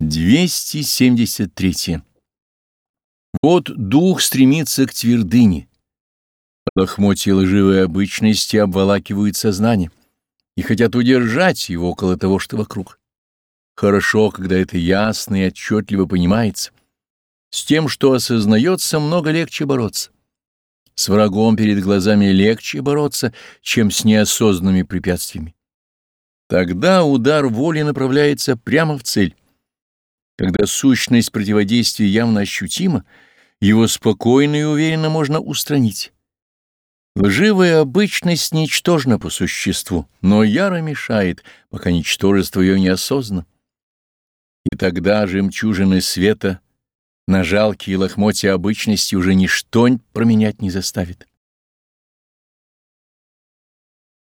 273. Вот дух стремится к твердыне. Лохмотья лживой обычности обволакивают сознание и хотят удержать его около того, что вокруг. Хорошо, когда это ясно и отчетливо понимается. С тем, что осознается, много легче бороться. С врагом перед глазами легче бороться, чем с неосознанными препятствиями. Тогда удар воли направляется прямо в цель. Когда сущность противодействия явно ощутима, его спокойно и уверенно можно устранить. Лживая обычность ничтожна по существу, но яро мешает, пока ничтожество ее не осознано. И тогда жемчужины света на жалкие лохмотья обычности уже ничто променять не заставит.